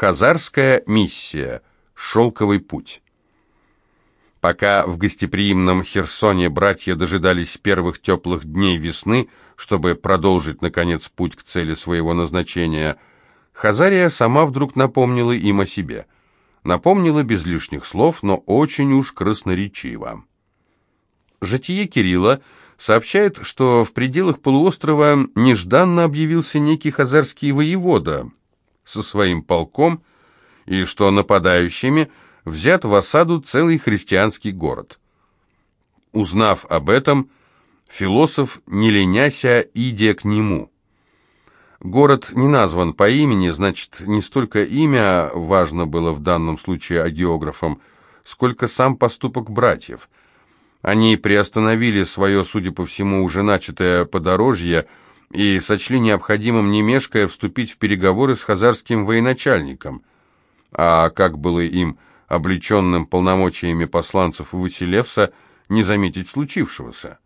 Хазарская миссия. Шелковый путь. Пока в гостеприимном Херсоне братья дожидались первых теплых дней весны, чтобы продолжить, наконец, путь к цели своего назначения, Хазария сама вдруг напомнила им о себе. Напомнила без лишних слов, но очень уж красноречиво. Житие Кирилла сообщает, что в пределах полуострова нежданно объявился некий хазарский воевода со своим полком, и что нападающими взят в осаду целый христианский город. Узнав об этом, философ, не леняся, идя к нему. Город не назван по имени, значит, не столько имя важно было в данном случае агеографам, сколько сам поступок братьев – они приостановили свое, судя по всему, уже начатое подорожье и сочли необходимым, не мешкая, вступить в переговоры с хазарским военачальником. А как было им, облеченным полномочиями посланцев Василевса, не заметить случившегося?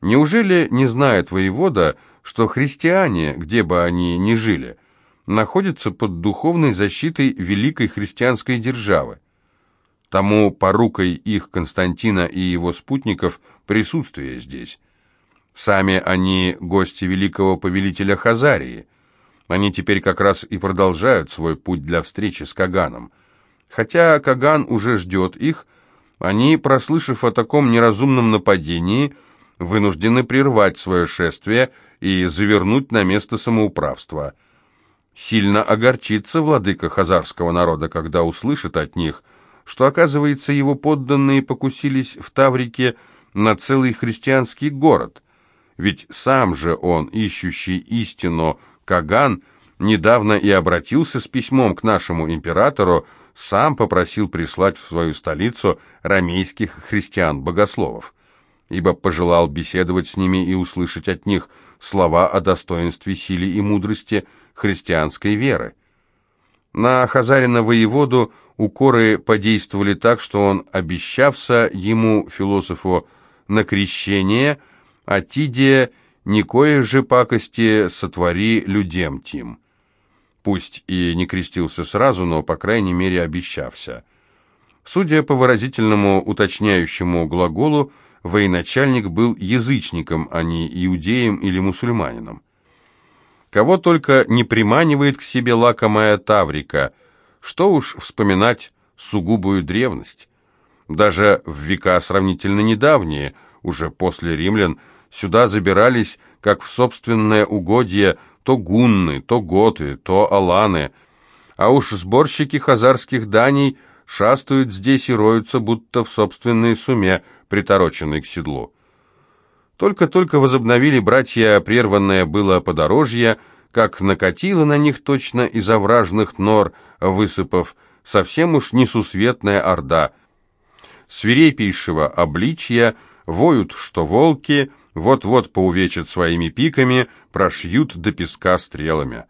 Неужели не знает воевода, что христиане, где бы они ни жили, находятся под духовной защитой великой христианской державы? Тому порукой их Константина и его спутников присутствие здесь. Сами они гости великого повелителя Хазарии. Они теперь как раз и продолжают свой путь для встречи с Каганом. Хотя Каган уже ждет их, они, прослышав о таком неразумном нападении, вынуждены прервать свое шествие и завернуть на место самоуправства. Сильно огорчится владыка хазарского народа, когда услышит от них – что, оказывается, его подданные покусились в Таврике на целый христианский город. Ведь сам же он, ищущий истину, Каган, недавно и обратился с письмом к нашему императору, сам попросил прислать в свою столицу рамейских христиан-богословов, ибо пожелал беседовать с ними и услышать от них слова о достоинстве, силе и мудрости христианской веры. На Хазарина воеводу укоры подействовали так, что он, обещався ему, философу, на крещение, а Тидия никое же пакости сотвори людям тим. Пусть и не крестился сразу, но, по крайней мере, обещався. Судя по выразительному уточняющему глаголу, военачальник был язычником, а не иудеем или мусульманином. Кого только не приманивает к себе лакомая Таврика – что уж вспоминать сугубую древность. Даже в века сравнительно недавние, уже после римлян, сюда забирались, как в собственное угодье, то гунны, то готы, то аланы. А уж сборщики хазарских даний шастают здесь и роются, будто в собственной суме, притороченной к седлу. Только-только возобновили братья прерванное было подорожье, как накатило на них точно из овражных нор, высыпав, совсем уж несусветная орда. Свирепейшего обличья воют, что волки, вот-вот поувечат своими пиками, прошьют до песка стрелами.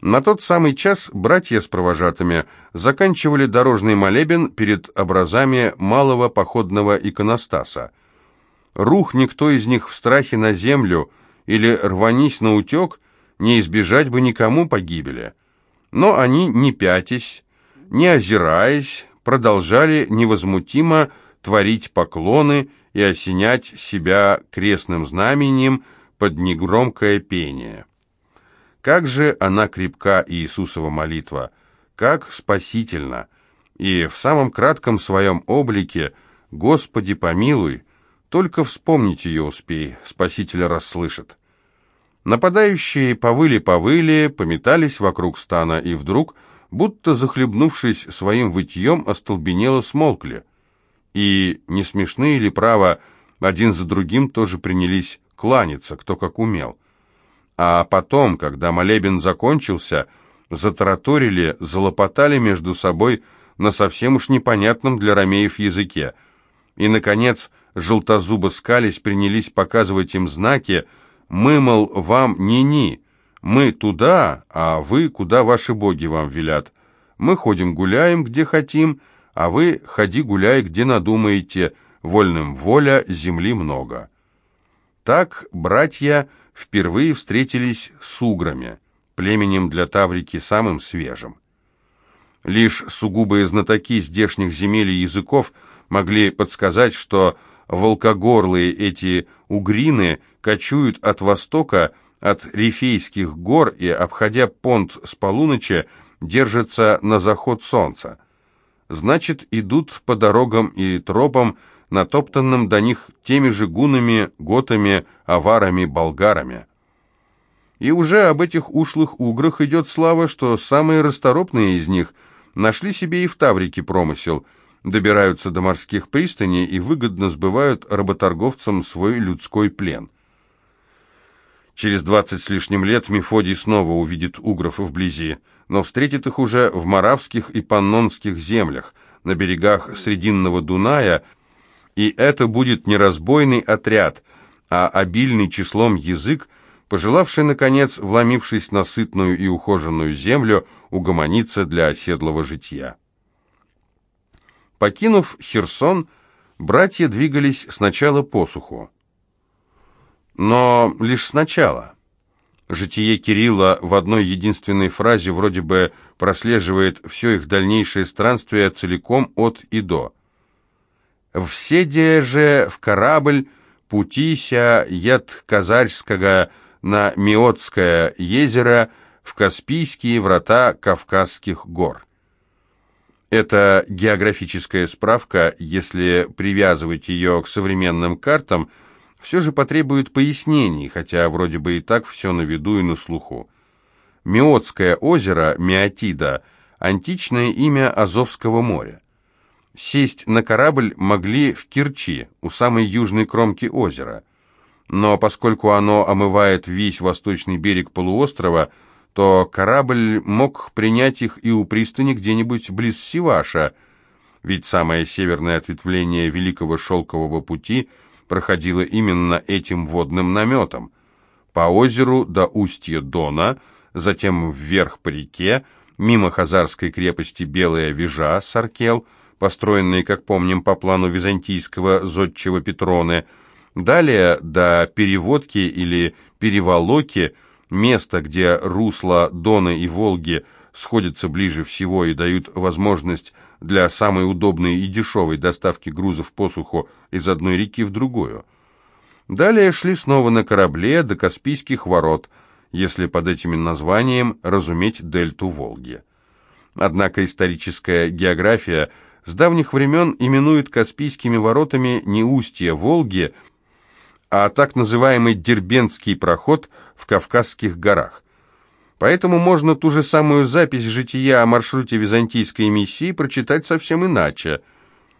На тот самый час братья с провожатыми заканчивали дорожный молебен перед образами малого походного иконостаса. Рух никто из них в страхе на землю или рванись на утек, не избежать бы никому погибели. Но они, не пятясь, не озираясь, продолжали невозмутимо творить поклоны и осенять себя крестным знамением под негромкое пение. Как же она крепка, Иисусова молитва, как спасительна! И в самом кратком своем облике «Господи помилуй», только вспомнить ее успей, Спаситель расслышит. Нападающие повыли-повыли, пометались вокруг стана и вдруг, будто захлебнувшись своим вытьем, остолбенело смолкли. И, не смешные ли право, один за другим тоже принялись кланяться, кто как умел. А потом, когда молебен закончился, затараторили, залопотали между собой на совсем уж непонятном для ромеев языке. И, наконец, желтозубо скались, принялись показывать им знаки, мы, мол, вам ни-ни, мы туда, а вы, куда ваши боги вам велят. Мы ходим гуляем, где хотим, а вы ходи гуляй, где надумаете, вольным воля, земли много». Так братья впервые встретились с уграми, племенем для Таврики самым свежим. Лишь сугубые знатоки здешних земель и языков могли подсказать, что волкогорлые эти угрины кочуют от востока, от Рифейских гор и, обходя понт с полуночи, держатся на заход солнца. Значит, идут по дорогам и тропам, натоптанным до них теми же гунами, готами, аварами, болгарами. И уже об этих ушлых уграх идет слава, что самые расторопные из них нашли себе и в Таврике промысел, добираются до морских пристаней и выгодно сбывают работорговцам свой людской плен. Через двадцать с лишним лет Мефодий снова увидит угров вблизи, но встретит их уже в Моравских и Паннонских землях, на берегах Срединного Дуная, и это будет не разбойный отряд, а обильный числом язык, пожелавший, наконец, вломившись на сытную и ухоженную землю, угомониться для оседлого житья. Покинув Херсон, братья двигались сначала по суху. Но лишь сначала. Житие Кирилла в одной единственной фразе вроде бы прослеживает все их дальнейшее странствие целиком от и до. «Вседе же в корабль путися ед Казарского на Миотское езеро в Каспийские врата Кавказских гор». Это географическая справка, если привязывать ее к современным картам – все же потребует пояснений, хотя вроде бы и так все на виду и на слуху. Миотское озеро, Миотида, античное имя Азовского моря. Сесть на корабль могли в Керчи, у самой южной кромки озера. Но поскольку оно омывает весь восточный берег полуострова, то корабль мог принять их и у пристани где-нибудь близ Сиваша, ведь самое северное ответвление Великого Шелкового пути – проходила именно этим водным наметом. По озеру до устья Дона, затем вверх по реке, мимо Хазарской крепости Белая Вижа, Саркел, построенной, как помним, по плану византийского зодчего Петроны, далее до Переводки или Переволоки, место, где русла Дона и Волги сходятся ближе всего и дают возможность для самой удобной и дешевой доставки грузов по суху из одной реки в другую. Далее шли снова на корабле до Каспийских ворот, если под этим названием разуметь дельту Волги. Однако историческая география с давних времен именует Каспийскими воротами не устье Волги, а так называемый Дербентский проход в Кавказских горах. Поэтому можно ту же самую запись жития о маршруте византийской миссии прочитать совсем иначе.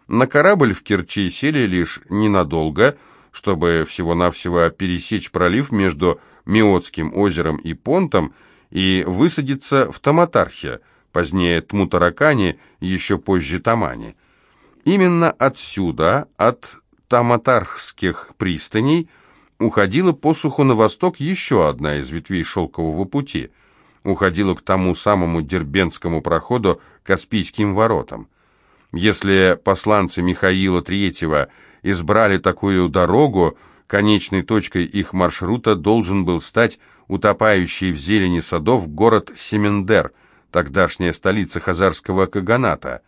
На корабль в Керчи сели лишь ненадолго, чтобы всего-навсего пересечь пролив между Миотским озером и Понтом и высадиться в Таматархе, позднее Тмутаракане, еще позже Тамане. Именно отсюда, от Таматархских пристаней, уходила по суху на восток еще одна из ветвей шелкового пути – уходила к тому самому Дербентскому проходу Каспийским воротам. Если посланцы Михаила III избрали такую дорогу, конечной точкой их маршрута должен был стать утопающий в зелени садов город Семендер, тогдашняя столица хазарского каганата.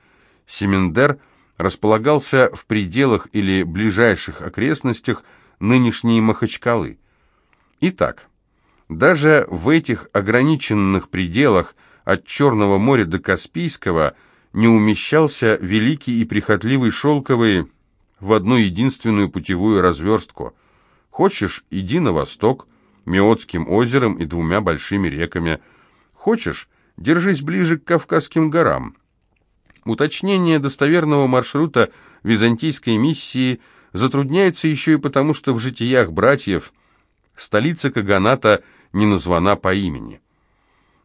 Семендер располагался в пределах или ближайших окрестностях нынешней Махачкалы. Итак, даже в этих ограниченных пределах от Черного моря до Каспийского не умещался великий и прихотливый шелковый в одну единственную путевую разверстку. Хочешь, иди на восток, Меотским озером и двумя большими реками. Хочешь, держись ближе к Кавказским горам. Уточнение достоверного маршрута византийской миссии затрудняется еще и потому, что в житиях братьев столица Каганата – не названа по имени.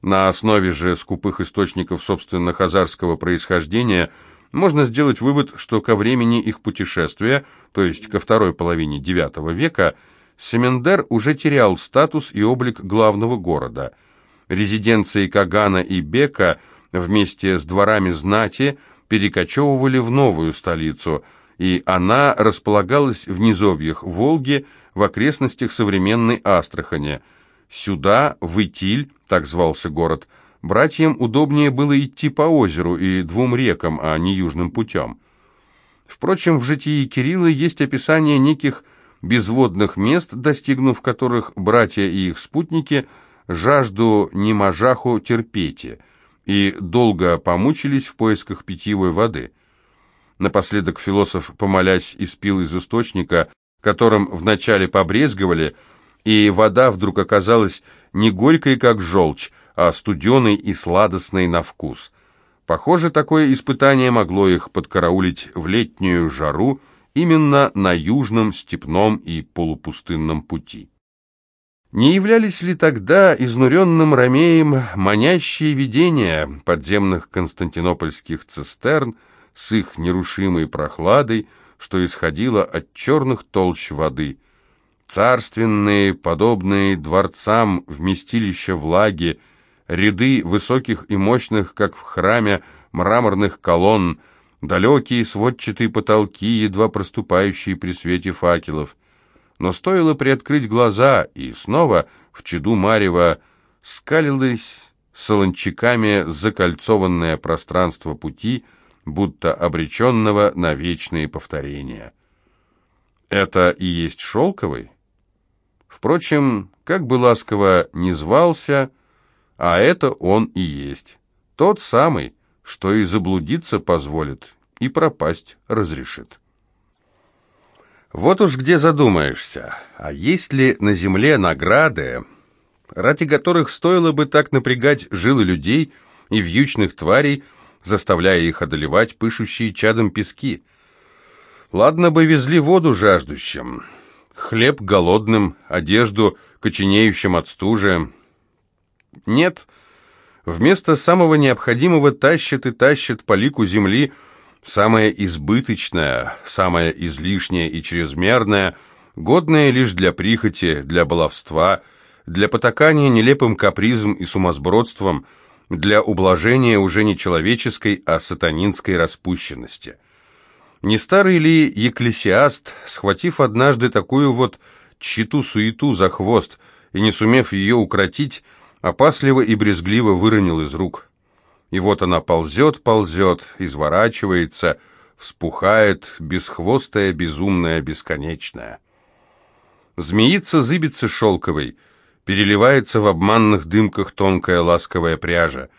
На основе же скупых источников собственно хазарского происхождения можно сделать вывод, что ко времени их путешествия, то есть ко второй половине IX века, Семендер уже терял статус и облик главного города. Резиденции Кагана и Бека вместе с дворами знати перекочевывали в новую столицу, и она располагалась в низовьях Волги, в окрестностях современной Астрахани – Сюда, в Итиль, так звался город, братьям удобнее было идти по озеру и двум рекам, а не южным путем. Впрочем, в житии Кирилла есть описание неких безводных мест, достигнув которых братья и их спутники жажду немажаху терпете, и долго помучились в поисках питьевой воды. Напоследок философ, помолясь, испил из источника, которым вначале побрезговали, и вода вдруг оказалась не горькой, как желчь, а студеной и сладостной на вкус. Похоже, такое испытание могло их подкараулить в летнюю жару именно на южном степном и полупустынном пути. Не являлись ли тогда изнуренным ромеем манящие видения подземных константинопольских цистерн с их нерушимой прохладой, что исходило от черных толщ воды, царственные, подобные дворцам вместилища влаги, ряды высоких и мощных, как в храме, мраморных колонн, далекие сводчатые потолки, едва проступающие при свете факелов. Но стоило приоткрыть глаза, и снова в чаду Марева скалилось солончаками закольцованное пространство пути, будто обреченного на вечные повторения. Это и есть шелковый? Впрочем, как бы ласково не звался, а это он и есть. Тот самый, что и заблудиться позволит, и пропасть разрешит. Вот уж где задумаешься, а есть ли на земле награды, ради которых стоило бы так напрягать жилы людей и вьючных тварей, заставляя их одолевать пышущие чадом пески? Ладно бы везли воду жаждущим, хлеб голодным, одежду коченеющим от стужи. Нет, вместо самого необходимого тащат и тащат по лику земли самое избыточное, самое излишнее и чрезмерное, годное лишь для прихоти, для баловства, для потакания нелепым капризом и сумасбродством, для ублажения уже не человеческой, а сатанинской распущенности. Не старый ли екклесиаст, схватив однажды такую вот читу-суету за хвост и не сумев ее укротить, опасливо и брезгливо выронил из рук. И вот она ползет, ползет, изворачивается, вспухает, бесхвостая, безумная, бесконечная. Змеится зыбится шелковой, переливается в обманных дымках тонкая ласковая пряжа.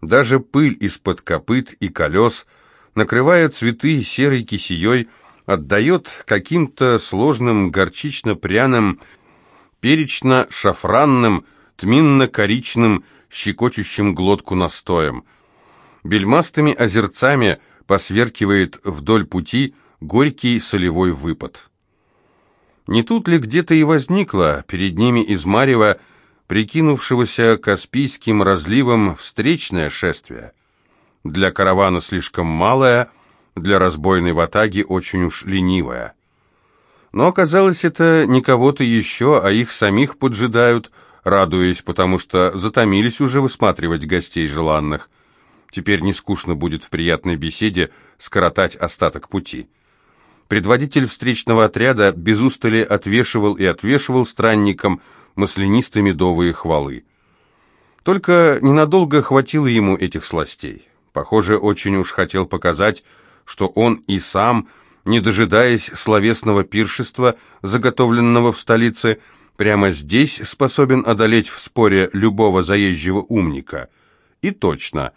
Даже пыль из-под копыт и колес — накрывая цветы серой кисеей, отдает каким-то сложным горчично-пряным, перечно-шафранным, тминно-коричным, щекочущим глотку настоем. Бельмастыми озерцами посверкивает вдоль пути горький солевой выпад. Не тут ли где-то и возникло перед ними из Марева, прикинувшегося Каспийским разливом, встречное шествие? Для каравана слишком малая, для разбойной ватаги очень уж ленивая. Но оказалось, это не кого-то еще, а их самих поджидают, радуясь, потому что затомились уже высматривать гостей желанных. Теперь не скучно будет в приятной беседе скоротать остаток пути. Предводитель встречного отряда без устали отвешивал и отвешивал странникам маслянистые медовые хвалы. Только ненадолго хватило ему этих сластей. Похоже, очень уж хотел показать, что он и сам, не дожидаясь словесного пиршества, заготовленного в столице, прямо здесь способен одолеть в споре любого заезжего умника. И точно,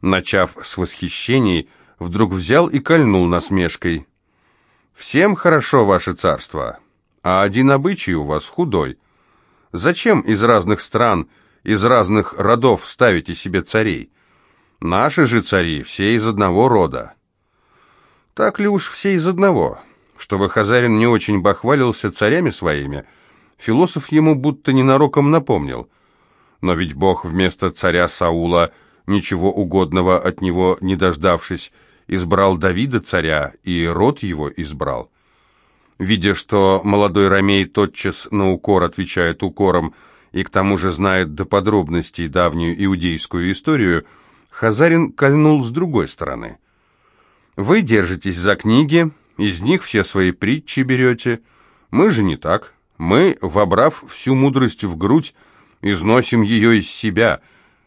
начав с восхищений, вдруг взял и кольнул насмешкой. «Всем хорошо, ваше царство, а один обычай у вас худой. Зачем из разных стран, из разных родов ставите себе царей? Наши же цари все из одного рода. Так ли уж все из одного? Чтобы Хазарин не очень бахвалился царями своими, философ ему будто ненароком напомнил. Но ведь Бог вместо царя Саула, ничего угодного от него не дождавшись, избрал Давида царя и род его избрал. Видя, что молодой Ромей тотчас на укор отвечает укором и к тому же знает до подробностей давнюю иудейскую историю, Хазарин кольнул с другой стороны. «Вы держитесь за книги, из них все свои притчи берете. Мы же не так. Мы, вобрав всю мудрость в грудь, износим ее из себя,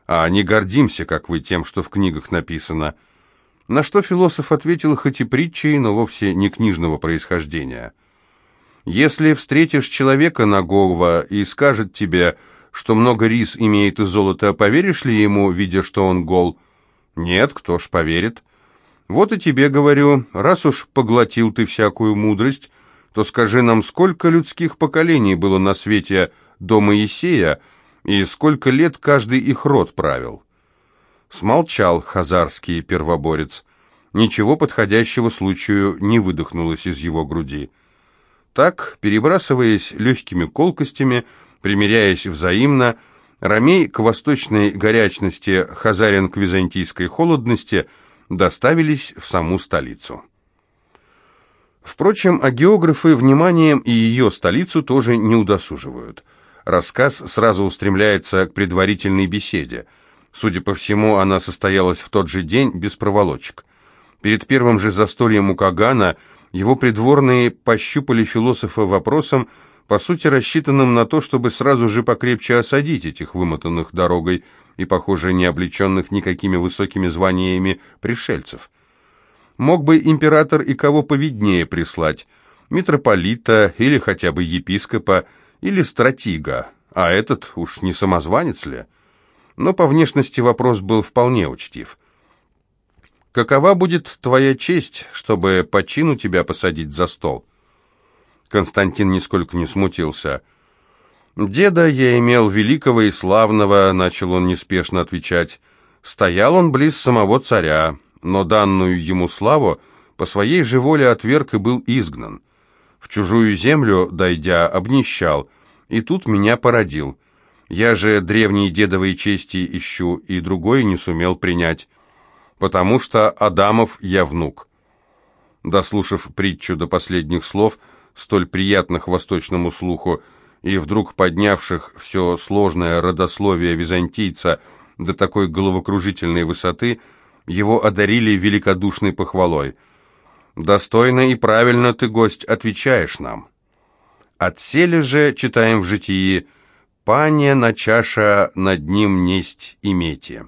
а не гордимся, как вы, тем, что в книгах написано». На что философ ответил хоть и притчей, но вовсе не книжного происхождения. «Если встретишь человека нагого и скажет тебе, что много рис имеет и золота, поверишь ли ему, видя, что он гол?» «Нет, кто ж поверит?» «Вот и тебе говорю, раз уж поглотил ты всякую мудрость, то скажи нам, сколько людских поколений было на свете до Моисея, и сколько лет каждый их род правил?» Смолчал хазарский первоборец. Ничего подходящего случаю не выдохнулось из его груди. Так, перебрасываясь легкими колкостями, примиряясь взаимно, Ромей к восточной горячности, Хазарин к византийской холодности доставились в саму столицу. Впрочем, а географы вниманием и ее столицу тоже не удосуживают. Рассказ сразу устремляется к предварительной беседе – Судя по всему, она состоялась в тот же день, без проволочек. Перед первым же застольем у Кагана его придворные пощупали философа вопросом, по сути рассчитанным на то, чтобы сразу же покрепче осадить этих вымотанных дорогой и, похоже, не облеченных никакими высокими званиями пришельцев. Мог бы император и кого повиднее прислать, митрополита или хотя бы епископа, или стратига, а этот уж не самозванец ли? но по внешности вопрос был вполне учтив. «Какова будет твоя честь, чтобы по чину тебя посадить за стол?» Константин нисколько не смутился. «Деда я имел великого и славного», — начал он неспешно отвечать. «Стоял он близ самого царя, но данную ему славу по своей же воле отверг и был изгнан. В чужую землю, дойдя, обнищал, и тут меня породил». Я же древние дедовые чести ищу, и другой не сумел принять, потому что Адамов я внук». Дослушав притчу до последних слов, столь приятных восточному слуху, и вдруг поднявших все сложное родословие византийца до такой головокружительной высоты, его одарили великодушной похвалой. «Достойно и правильно ты, гость, отвечаешь нам». Отсели же, читаем в житии, Пане на чаша над ним несть имети.